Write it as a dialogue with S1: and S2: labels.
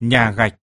S1: nhà gạch.